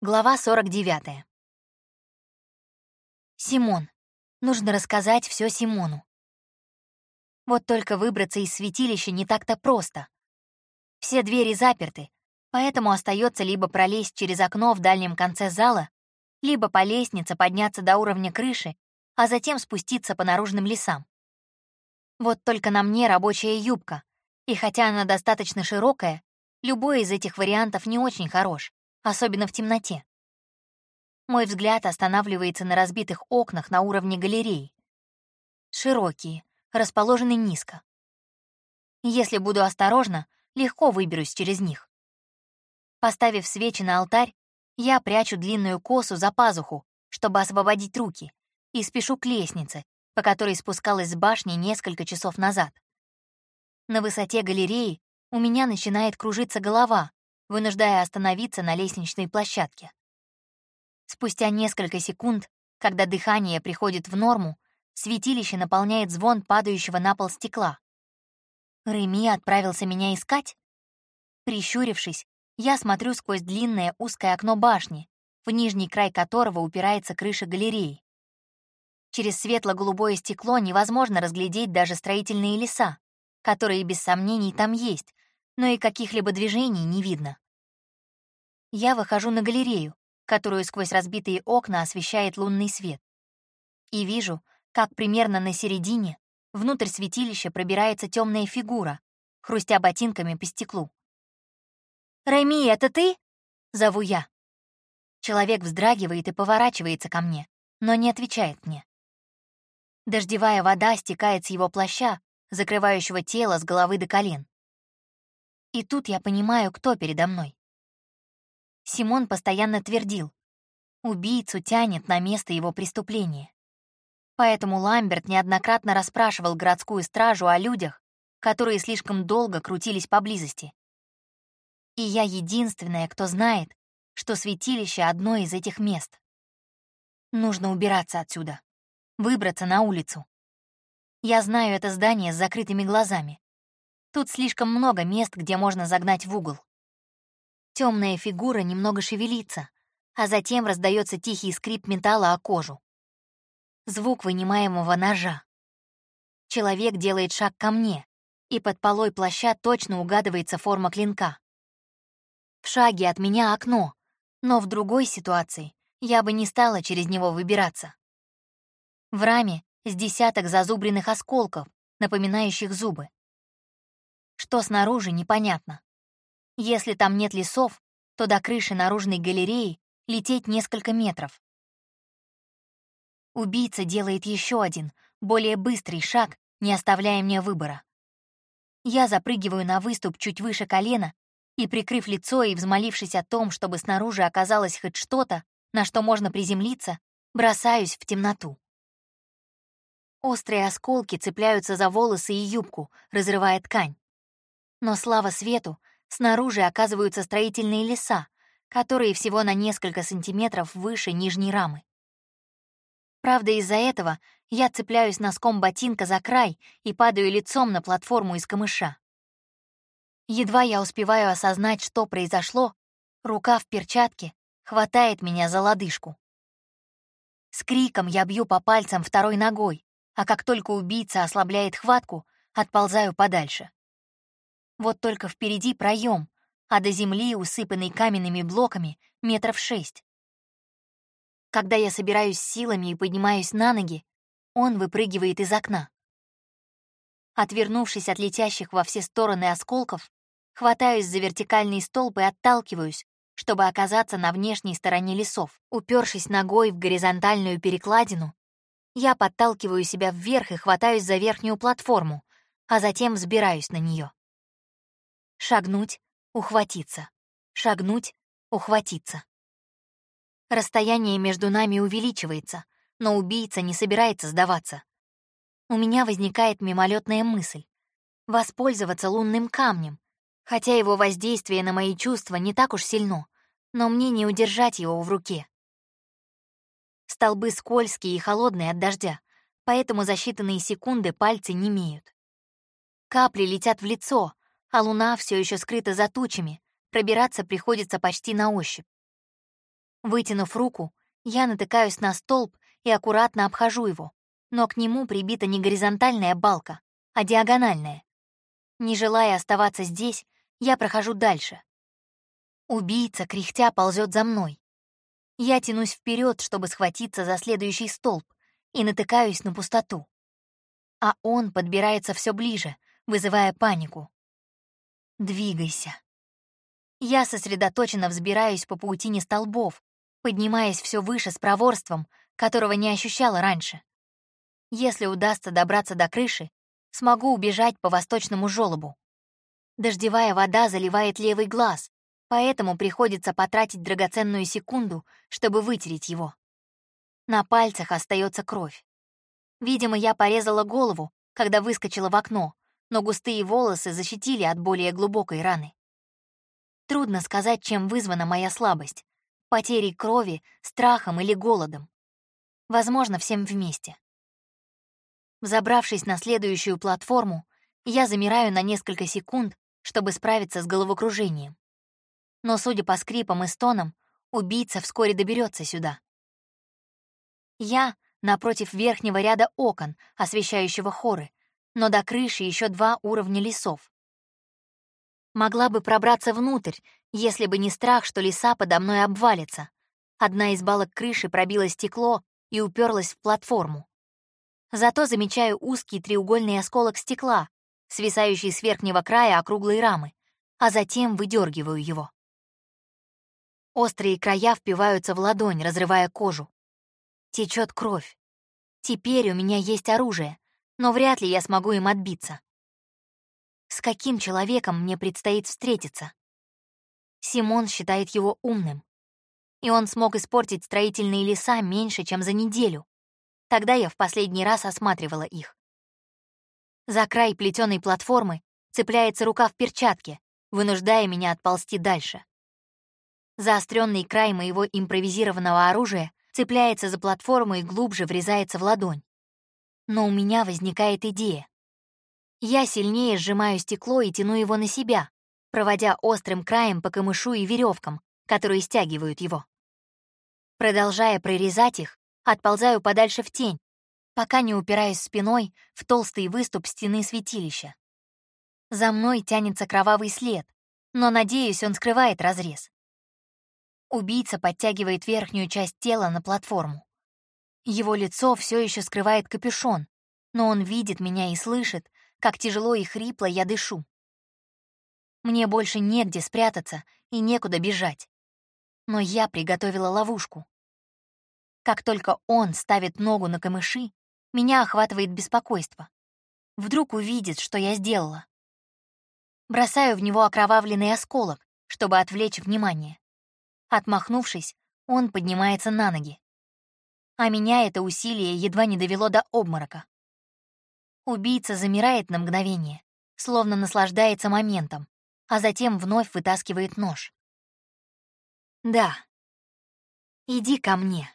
Глава 49. Симон. Нужно рассказать все Симону. Вот только выбраться из святилища не так-то просто. Все двери заперты, поэтому остается либо пролезть через окно в дальнем конце зала, либо по лестнице подняться до уровня крыши, а затем спуститься по наружным лесам. Вот только на мне рабочая юбка, и хотя она достаточно широкая, любой из этих вариантов не очень хорош особенно в темноте. Мой взгляд останавливается на разбитых окнах на уровне галереи. Широкие, расположены низко. Если буду осторожна, легко выберусь через них. Поставив свечи на алтарь, я прячу длинную косу за пазуху, чтобы освободить руки, и спешу к лестнице, по которой спускалась с башни несколько часов назад. На высоте галереи у меня начинает кружиться голова, вынуждая остановиться на лестничной площадке. Спустя несколько секунд, когда дыхание приходит в норму, святилище наполняет звон падающего на пол стекла. Реми отправился меня искать? Прищурившись, я смотрю сквозь длинное узкое окно башни, в нижний край которого упирается крыша галереи. Через светло-голубое стекло невозможно разглядеть даже строительные леса, которые без сомнений там есть, но и каких-либо движений не видно. Я выхожу на галерею, которую сквозь разбитые окна освещает лунный свет. И вижу, как примерно на середине внутрь святилища пробирается темная фигура, хрустя ботинками по стеклу. «Рэми, это ты?» — зову я. Человек вздрагивает и поворачивается ко мне, но не отвечает мне. Дождевая вода стекает с его плаща, закрывающего тело с головы до колен. И тут я понимаю, кто передо мной. Симон постоянно твердил, убийцу тянет на место его преступления. Поэтому Ламберт неоднократно расспрашивал городскую стражу о людях, которые слишком долго крутились поблизости. И я единственная, кто знает, что святилище — одно из этих мест. Нужно убираться отсюда, выбраться на улицу. Я знаю это здание с закрытыми глазами. Тут слишком много мест, где можно загнать в угол. Темная фигура немного шевелится, а затем раздается тихий скрип металла о кожу. Звук вынимаемого ножа. Человек делает шаг ко мне, и под полой плаща точно угадывается форма клинка. В шаге от меня окно, но в другой ситуации я бы не стала через него выбираться. В раме с десяток зазубренных осколков, напоминающих зубы. Что снаружи, непонятно. Если там нет лесов, то до крыши наружной галереи лететь несколько метров. Убийца делает еще один, более быстрый шаг, не оставляя мне выбора. Я запрыгиваю на выступ чуть выше колена и, прикрыв лицо и взмолившись о том, чтобы снаружи оказалось хоть что-то, на что можно приземлиться, бросаюсь в темноту. Острые осколки цепляются за волосы и юбку, разрывая ткань. Но слава свету, снаружи оказываются строительные леса, которые всего на несколько сантиметров выше нижней рамы. Правда, из-за этого я цепляюсь носком ботинка за край и падаю лицом на платформу из камыша. Едва я успеваю осознать, что произошло, рука в перчатке хватает меня за лодыжку. С криком я бью по пальцам второй ногой, а как только убийца ослабляет хватку, отползаю подальше. Вот только впереди проем, а до земли, усыпанный каменными блоками, метров шесть. Когда я собираюсь силами и поднимаюсь на ноги, он выпрыгивает из окна. Отвернувшись от летящих во все стороны осколков, хватаюсь за вертикальный столб и отталкиваюсь, чтобы оказаться на внешней стороне лесов. Упершись ногой в горизонтальную перекладину, я подталкиваю себя вверх и хватаюсь за верхнюю платформу, а затем взбираюсь на нее. Шагнуть, ухватиться. Шагнуть, ухватиться. Расстояние между нами увеличивается, но убийца не собирается сдаваться. У меня возникает мимолетная мысль — воспользоваться лунным камнем, хотя его воздействие на мои чувства не так уж сильно, но мне не удержать его в руке. Столбы скользкие и холодные от дождя, поэтому за считанные секунды пальцы не имеют. Капли летят в лицо, а луна все еще скрыта за тучами, пробираться приходится почти на ощупь. Вытянув руку, я натыкаюсь на столб и аккуратно обхожу его, но к нему прибита не горизонтальная балка, а диагональная. Не желая оставаться здесь, я прохожу дальше. Убийца, кряхтя, ползет за мной. Я тянусь вперед, чтобы схватиться за следующий столб, и натыкаюсь на пустоту. А он подбирается все ближе, вызывая панику. «Двигайся». Я сосредоточенно взбираюсь по паутине столбов, поднимаясь все выше с проворством, которого не ощущала раньше. Если удастся добраться до крыши, смогу убежать по восточному желобу. Дождевая вода заливает левый глаз, поэтому приходится потратить драгоценную секунду, чтобы вытереть его. На пальцах остается кровь. Видимо, я порезала голову, когда выскочила в окно, но густые волосы защитили от более глубокой раны. Трудно сказать, чем вызвана моя слабость — потерей крови, страхом или голодом. Возможно, всем вместе. Взобравшись на следующую платформу, я замираю на несколько секунд, чтобы справиться с головокружением. Но, судя по скрипам и стонам, убийца вскоре доберется сюда. Я напротив верхнего ряда окон, освещающего хоры, но до крыши еще два уровня лесов. Могла бы пробраться внутрь, если бы не страх, что леса подо мной обвалится. Одна из балок крыши пробила стекло и уперлась в платформу. Зато замечаю узкий треугольный осколок стекла, свисающий с верхнего края округлой рамы, а затем выдергиваю его. Острые края впиваются в ладонь, разрывая кожу. Течет кровь. Теперь у меня есть оружие, но вряд ли я смогу им отбиться. С каким человеком мне предстоит встретиться? Симон считает его умным. И он смог испортить строительные леса меньше, чем за неделю. Тогда я в последний раз осматривала их. За край плетеной платформы цепляется рука в перчатке, вынуждая меня отползти дальше. Заостренный край моего импровизированного оружия цепляется за платформу и глубже врезается в ладонь. Но у меня возникает идея. Я сильнее сжимаю стекло и тяну его на себя, проводя острым краем по камышу и веревкам, которые стягивают его. Продолжая прорезать их, отползаю подальше в тень, пока не упираюсь спиной в толстый выступ стены святилища. За мной тянется кровавый след, но, надеюсь, он скрывает разрез. Убийца подтягивает верхнюю часть тела на платформу. Его лицо все еще скрывает капюшон, но он видит меня и слышит, как тяжело и хрипло я дышу. Мне больше негде спрятаться и некуда бежать. Но я приготовила ловушку. Как только он ставит ногу на камыши, меня охватывает беспокойство. Вдруг увидит, что я сделала. Бросаю в него окровавленный осколок, чтобы отвлечь внимание. Отмахнувшись, он поднимается на ноги. А меня это усилие едва не довело до обморока. Убийца замирает на мгновение, словно наслаждается моментом, а затем вновь вытаскивает нож. «Да. Иди ко мне».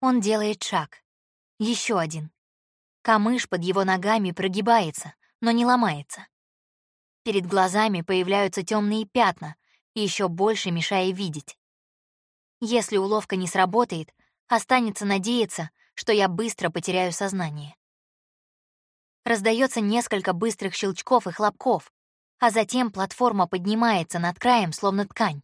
Он делает шаг. Еще один. Камыш под его ногами прогибается, но не ломается. Перед глазами появляются темные пятна, еще больше мешая видеть. Если уловка не сработает, останется надеяться, что я быстро потеряю сознание. Раздается несколько быстрых щелчков и хлопков, а затем платформа поднимается над краем, словно ткань.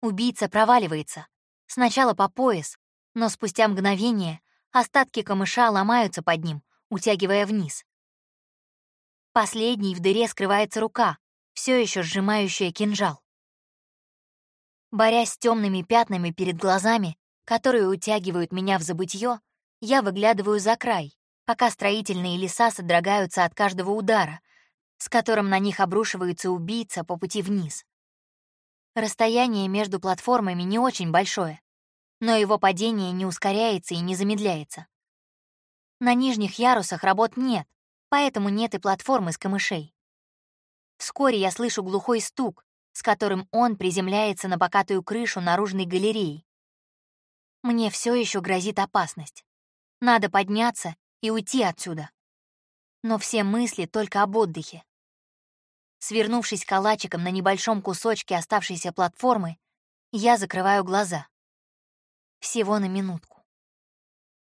Убийца проваливается, сначала по пояс, но спустя мгновение остатки камыша ломаются под ним, утягивая вниз. Последней в дыре скрывается рука, все еще сжимающая кинжал. Борясь с темными пятнами перед глазами, которые утягивают меня в забытье, я выглядываю за край, пока строительные леса содрогаются от каждого удара, с которым на них обрушивается убийца по пути вниз. Расстояние между платформами не очень большое, но его падение не ускоряется и не замедляется. На нижних ярусах работ нет, поэтому нет и платформы с камышей. Вскоре я слышу глухой стук, с которым он приземляется на покатую крышу наружной галереи. Мне все еще грозит опасность. Надо подняться и уйти отсюда. Но все мысли только об отдыхе. Свернувшись калачиком на небольшом кусочке оставшейся платформы, Я закрываю глаза. Всего на минутку.